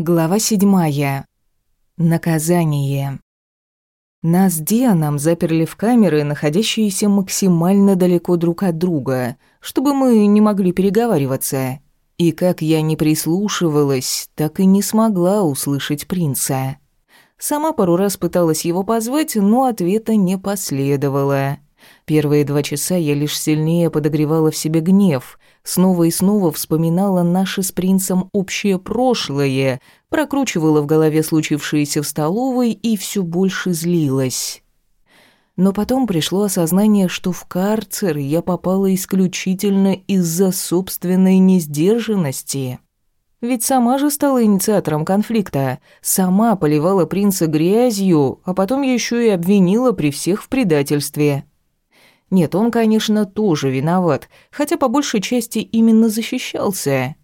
Глава седьмая. Наказание. Нас с Дианом заперли в камеры, находящиеся максимально далеко друг от друга, чтобы мы не могли переговариваться. И как я не прислушивалась, так и не смогла услышать принца. Сама пару раз пыталась его позвать, но ответа не последовало. Первые два часа я лишь сильнее подогревала в себе гнев, снова и снова вспоминала наше с принцем общее прошлое, прокручивала в голове случившееся в столовой и все больше злилась. Но потом пришло осознание, что в карцер я попала исключительно из-за собственной несдержанности. Ведь сама же стала инициатором конфликта, сама поливала принца грязью, а потом еще и обвинила при всех в предательстве. Нет, он, конечно, тоже виноват, хотя по большей части именно защищался.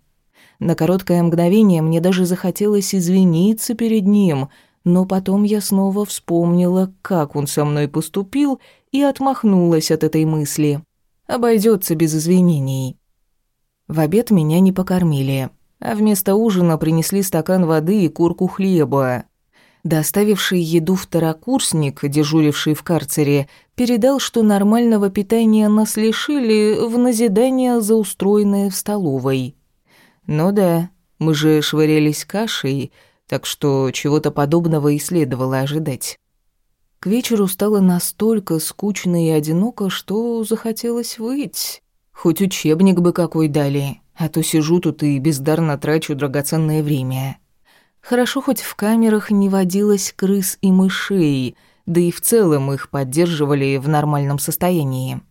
На короткое мгновение мне даже захотелось извиниться перед ним, но потом я снова вспомнила, как он со мной поступил, и отмахнулась от этой мысли. Обойдется без извинений. В обед меня не покормили, а вместо ужина принесли стакан воды и курку хлеба. Доставивший еду второкурсник, дежуривший в карцере, передал, что нормального питания нас лишили в назидание за устроенное в столовой. Ну да, мы же швырялись кашей, так что чего-то подобного и следовало ожидать. К вечеру стало настолько скучно и одиноко, что захотелось выйти. Хоть учебник бы какой дали, а то сижу тут и бездарно трачу драгоценное время. Хорошо, хоть в камерах не водилось крыс и мышей, да и в целом их поддерживали в нормальном состоянии.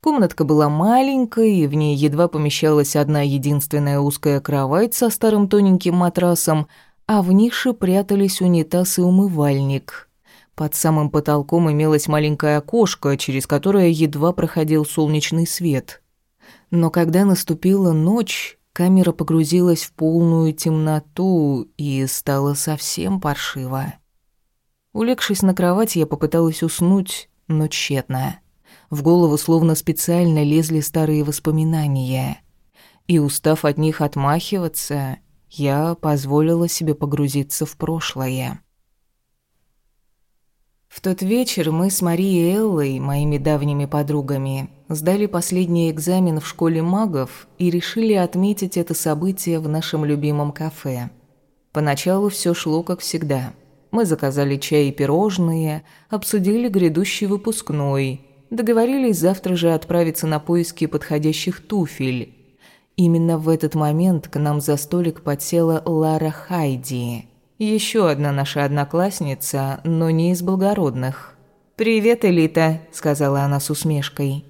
Комнатка была маленькой, и в ней едва помещалась одна единственная узкая кровать со старым тоненьким матрасом, а в нише прятались унитаз и умывальник. Под самым потолком имелось маленькое окошко, через которое едва проходил солнечный свет. Но когда наступила ночь, Камера погрузилась в полную темноту и стало совсем паршиво. Улегшись на кровать, я попыталась уснуть, но тщетно. В голову словно специально лезли старые воспоминания. И, устав от них отмахиваться, я позволила себе погрузиться в прошлое. В тот вечер мы с Марией Эллой, моими давними подругами, сдали последний экзамен в школе магов и решили отметить это событие в нашем любимом кафе. Поначалу все шло как всегда. Мы заказали чай и пирожные, обсудили грядущий выпускной, договорились завтра же отправиться на поиски подходящих туфель. Именно в этот момент к нам за столик подсела Лара Хайди – еще одна наша одноклассница, но не из благородных. «Привет, Элита», — сказала она с усмешкой.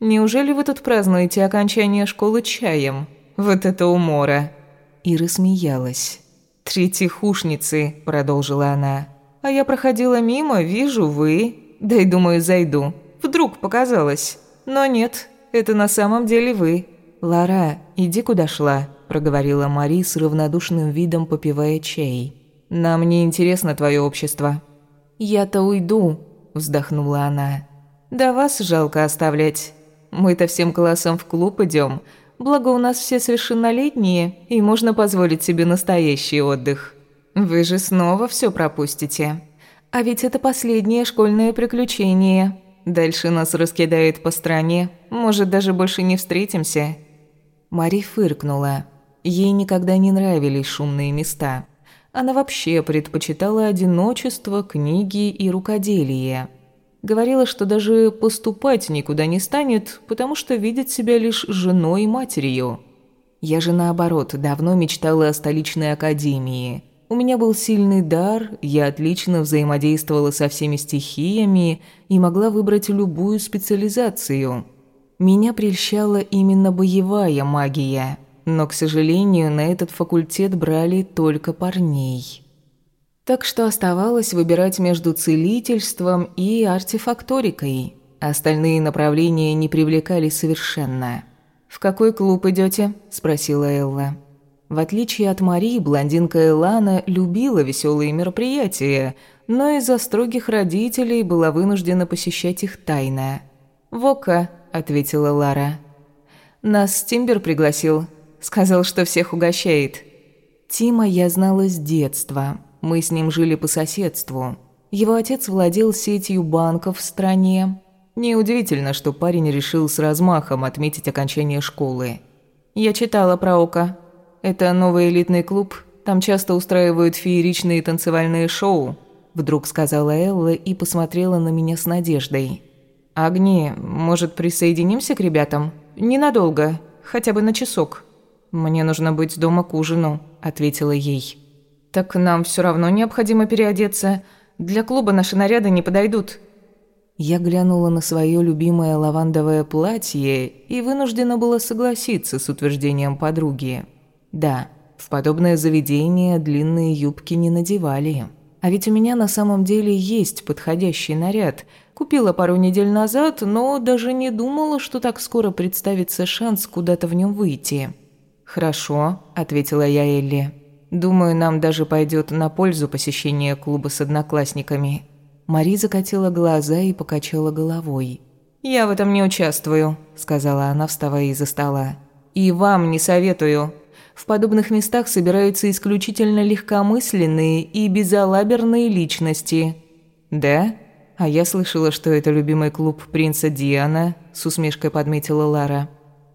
«Неужели вы тут празднуете окончание школы чаем? Вот это умора!» И рассмеялась. «Третьехушницы», — продолжила она. «А я проходила мимо, вижу вы. Да и думаю, зайду. Вдруг показалось. Но нет, это на самом деле вы. Лара, иди куда шла», — проговорила Мари с равнодушным видом, попивая чай. Нам не интересно твое общество». «Я-то уйду», – вздохнула она. «Да вас жалко оставлять. Мы-то всем классом в клуб идем. Благо у нас все совершеннолетние, и можно позволить себе настоящий отдых. Вы же снова все пропустите. А ведь это последнее школьное приключение. Дальше нас раскидает по стране. Может, даже больше не встретимся». Мари фыркнула. Ей никогда не нравились шумные места. Она вообще предпочитала одиночество, книги и рукоделие. Говорила, что даже поступать никуда не станет, потому что видит себя лишь женой и матерью. Я же наоборот, давно мечтала о столичной академии. У меня был сильный дар, я отлично взаимодействовала со всеми стихиями и могла выбрать любую специализацию. Меня прельщала именно боевая магия – но, к сожалению, на этот факультет брали только парней. Так что оставалось выбирать между целительством и артефакторикой. Остальные направления не привлекали совершенно. «В какой клуб идете? спросила Элла. В отличие от Марии, блондинка Элана любила веселые мероприятия, но из-за строгих родителей была вынуждена посещать их тайно. «Вока», — ответила Лара. «Нас Тимбер пригласил. Сказал, что всех угощает. Тима я знала с детства. Мы с ним жили по соседству. Его отец владел сетью банков в стране. Неудивительно, что парень решил с размахом отметить окончание школы. Я читала про Ока. Это новый элитный клуб. Там часто устраивают фееричные танцевальные шоу. Вдруг сказала Элла и посмотрела на меня с надеждой. «Агни, может, присоединимся к ребятам? Ненадолго, хотя бы на часок». «Мне нужно быть дома к ужину», — ответила ей. «Так нам все равно необходимо переодеться. Для клуба наши наряды не подойдут». Я глянула на свое любимое лавандовое платье и вынуждена была согласиться с утверждением подруги. Да, в подобное заведение длинные юбки не надевали. А ведь у меня на самом деле есть подходящий наряд. Купила пару недель назад, но даже не думала, что так скоро представится шанс куда-то в нем выйти. «Хорошо», – ответила я Элли. «Думаю, нам даже пойдет на пользу посещение клуба с одноклассниками». Мари закатила глаза и покачала головой. «Я в этом не участвую», – сказала она, вставая из-за стола. «И вам не советую. В подобных местах собираются исключительно легкомысленные и безалаберные личности. Да? А я слышала, что это любимый клуб принца Диана, с усмешкой подметила Лара.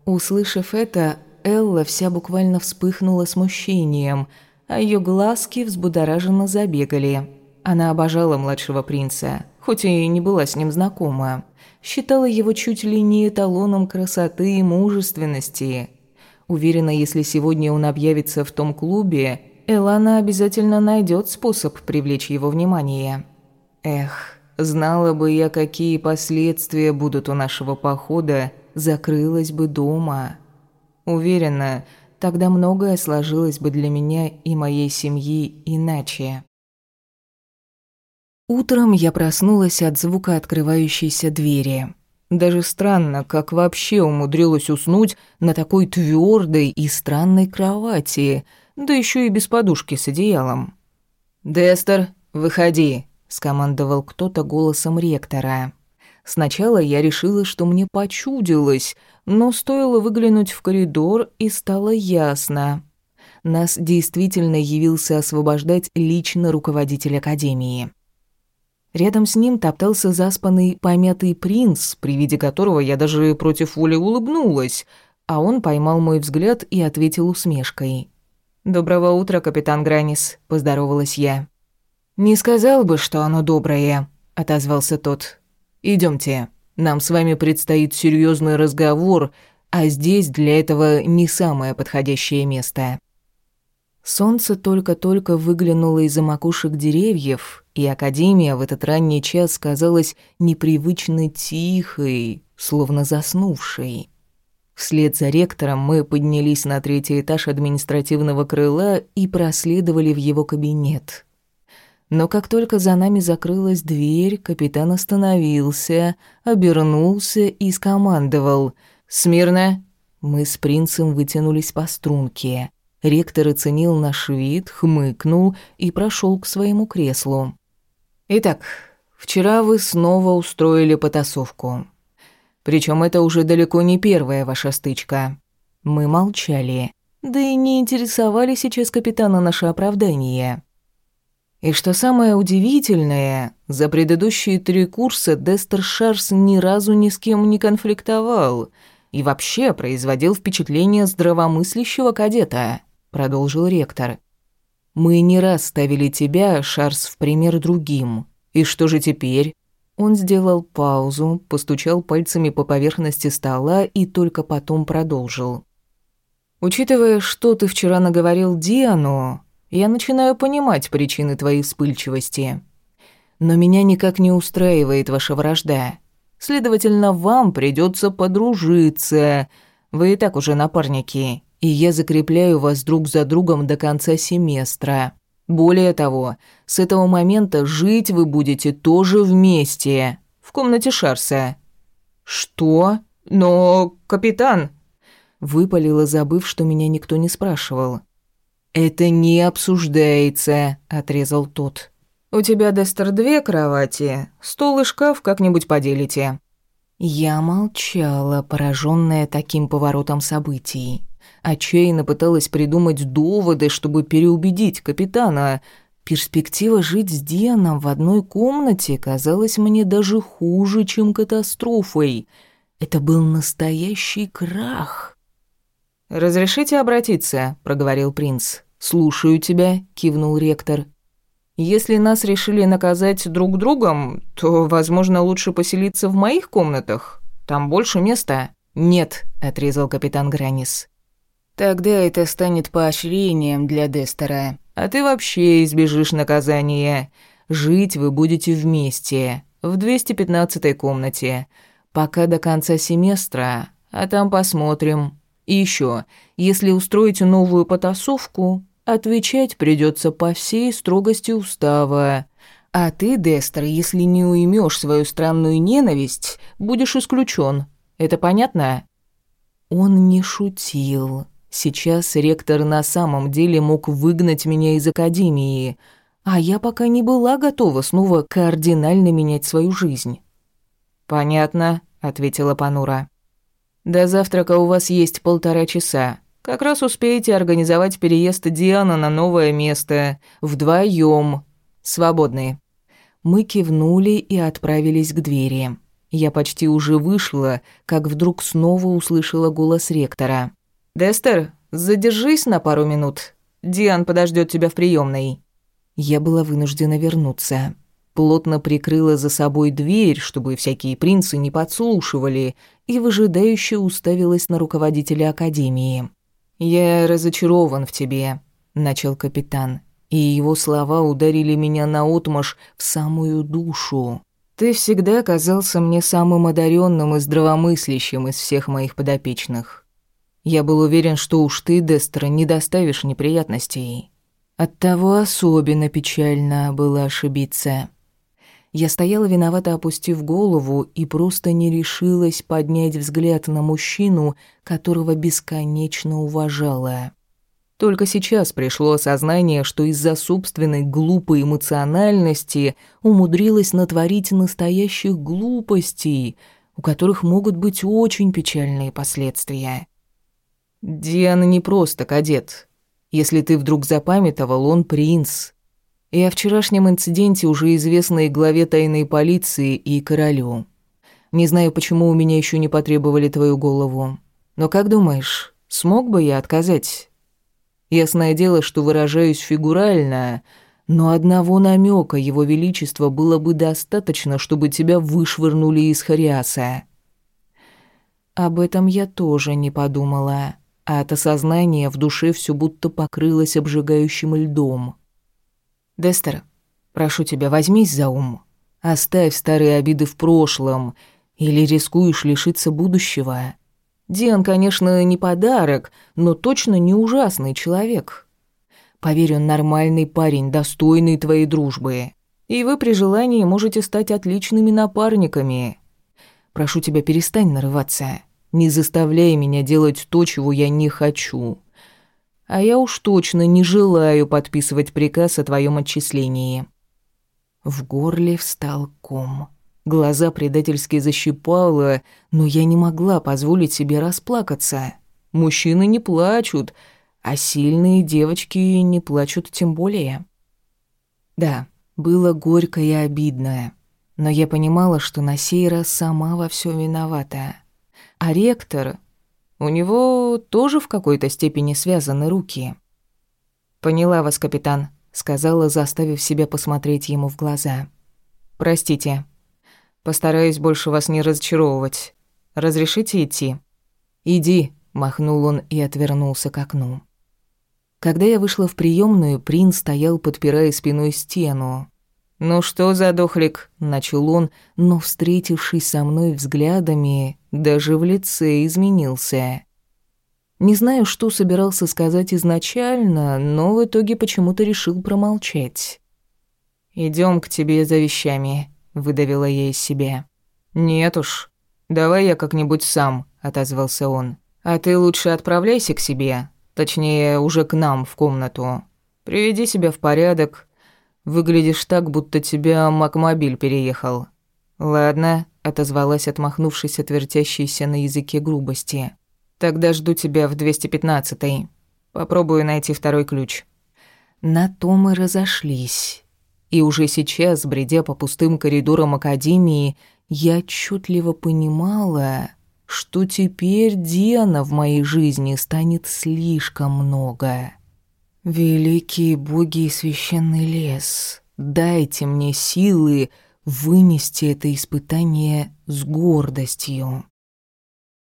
Услышав это, Элла вся буквально вспыхнула смущением, а ее глазки взбудораженно забегали. Она обожала младшего принца, хоть и не была с ним знакома. Считала его чуть ли не эталоном красоты и мужественности – Уверена, если сегодня он объявится в том клубе, Элана обязательно найдет способ привлечь его внимание. Эх, знала бы я, какие последствия будут у нашего похода, закрылась бы дома. Уверена, тогда многое сложилось бы для меня и моей семьи иначе. Утром я проснулась от звука открывающейся двери. Даже странно, как вообще умудрилась уснуть на такой твердой и странной кровати, да еще и без подушки с одеялом. «Дестер, выходи», — скомандовал кто-то голосом ректора. Сначала я решила, что мне почудилось, но стоило выглянуть в коридор, и стало ясно. Нас действительно явился освобождать лично руководитель Академии. Рядом с ним топтался заспанный помятый принц, при виде которого я даже против воли улыбнулась, а он поймал мой взгляд и ответил усмешкой. «Доброго утра, капитан Гранис», — поздоровалась я. «Не сказал бы, что оно доброе», — отозвался тот. Идемте, нам с вами предстоит серьезный разговор, а здесь для этого не самое подходящее место». Солнце только-только выглянуло из-за макушек деревьев, и Академия в этот ранний час казалась непривычно тихой, словно заснувшей. Вслед за ректором мы поднялись на третий этаж административного крыла и проследовали в его кабинет. Но как только за нами закрылась дверь, капитан остановился, обернулся и скомандовал «Смирно!». Мы с принцем вытянулись по струнке. Ректор оценил наш вид, хмыкнул и прошел к своему креслу. «Итак, вчера вы снова устроили потасовку. Причем это уже далеко не первая ваша стычка». Мы молчали, да и не интересовали сейчас капитана наше оправдание. И что самое удивительное, за предыдущие три курса Дестер Шарс ни разу ни с кем не конфликтовал и вообще производил впечатление здравомыслящего кадета продолжил ректор. Мы не раз ставили тебя, Шарс, в пример другим. И что же теперь? Он сделал паузу, постучал пальцами по поверхности стола и только потом продолжил. Учитывая, что ты вчера наговорил Диану, я начинаю понимать причины твоей вспыльчивости. Но меня никак не устраивает ваша вражда. Следовательно, вам придется подружиться. Вы и так уже напарники, и я закрепляю вас друг за другом до конца семестра. Более того, с этого момента жить вы будете тоже вместе, в комнате Шарса». «Что? Но, капитан...» Выпалила, забыв, что меня никто не спрашивал. «Это не обсуждается», — отрезал тот. «У тебя, Дестер, две кровати, стол и шкаф как-нибудь поделите». Я молчала, пораженная таким поворотом событий. Отчаянно пыталась придумать доводы, чтобы переубедить капитана. Перспектива жить с Дианом в одной комнате казалась мне даже хуже, чем катастрофой. Это был настоящий крах. «Разрешите обратиться?» — проговорил принц. «Слушаю тебя», — кивнул ректор. «Если нас решили наказать друг другом, то, возможно, лучше поселиться в моих комнатах. Там больше места». «Нет», — отрезал капитан Гранис. «Тогда это станет поощрением для Дестера. А ты вообще избежишь наказания. Жить вы будете вместе, в 215-й комнате, пока до конца семестра, а там посмотрим. И еще, если устроите новую потасовку, отвечать придется по всей строгости устава. А ты, Дестер, если не уймешь свою странную ненависть, будешь исключен. Это понятно?» Он не шутил. Сейчас ректор на самом деле мог выгнать меня из академии, а я пока не была готова снова кардинально менять свою жизнь. «Понятно», — ответила Панура. «До завтрака у вас есть полтора часа. Как раз успеете организовать переезд Диана на новое место. Вдвоем. Свободны». Мы кивнули и отправились к двери. Я почти уже вышла, как вдруг снова услышала голос ректора. «Дестер, задержись на пару минут. Диан подождет тебя в приемной. Я была вынуждена вернуться. Плотно прикрыла за собой дверь, чтобы всякие принцы не подслушивали, и выжидающе уставилась на руководителя академии. «Я разочарован в тебе», — начал капитан, и его слова ударили меня наотмашь в самую душу. Ты всегда казался мне самым одаренным и здравомыслящим из всех моих подопечных. Я был уверен, что уж ты, Дестра, не доставишь неприятностей. Оттого особенно печально было ошибиться. Я стояла виновато опустив голову и просто не решилась поднять взгляд на мужчину, которого бесконечно уважала. Только сейчас пришло осознание, что из-за собственной глупой эмоциональности умудрилась натворить настоящих глупостей, у которых могут быть очень печальные последствия. Диана не просто кадет. Если ты вдруг запамятовал, он принц. И о вчерашнем инциденте уже известно и главе тайной полиции, и королю. Не знаю, почему у меня еще не потребовали твою голову. Но как думаешь, смог бы я отказать? Ясное дело, что выражаюсь фигурально, но одного намека его величества было бы достаточно, чтобы тебя вышвырнули из Хариаса. Об этом я тоже не подумала, а от осознания в душе все будто покрылось обжигающим льдом. «Дестер, прошу тебя, возьмись за ум. Оставь старые обиды в прошлом, или рискуешь лишиться будущего». Диан, конечно, не подарок, но точно не ужасный человек. Поверь, он нормальный парень, достойный твоей дружбы. И вы при желании можете стать отличными напарниками. Прошу тебя, перестань нарываться. Не заставляй меня делать то, чего я не хочу. А я уж точно не желаю подписывать приказ о твоем отчислении». В горле встал ком. Глаза предательски защипало, но я не могла позволить себе расплакаться. Мужчины не плачут, а сильные девочки не плачут тем более. Да, было горько и обидно, но я понимала, что на сей раз сама во всем виновата. А ректор... У него тоже в какой-то степени связаны руки. «Поняла вас, капитан», — сказала, заставив себя посмотреть ему в глаза. «Простите». Постараюсь больше вас не разочаровывать. Разрешите идти?» «Иди», — махнул он и отвернулся к окну. Когда я вышла в приемную, принц стоял, подпирая спиной стену. «Ну что за дохлик?» — начал он, но, встретившись со мной взглядами, даже в лице изменился. Не знаю, что собирался сказать изначально, но в итоге почему-то решил промолчать. Идем к тебе за вещами», выдавила я из себя. Нет уж. Давай я как-нибудь сам, отозвался он. А ты лучше отправляйся к себе, точнее, уже к нам в комнату. Приведи себя в порядок. Выглядишь так, будто тебя Макмобиль переехал. Ладно, отозвалась, отмахнувшись от вертящейся на языке грубости. Тогда жду тебя в 215-й. Попробую найти второй ключ. На то мы разошлись. И уже сейчас, бредя по пустым коридорам Академии, я отчетливо понимала, что теперь Диана в моей жизни станет слишком много. Великие боги и священный лес, дайте мне силы вынести это испытание с гордостью.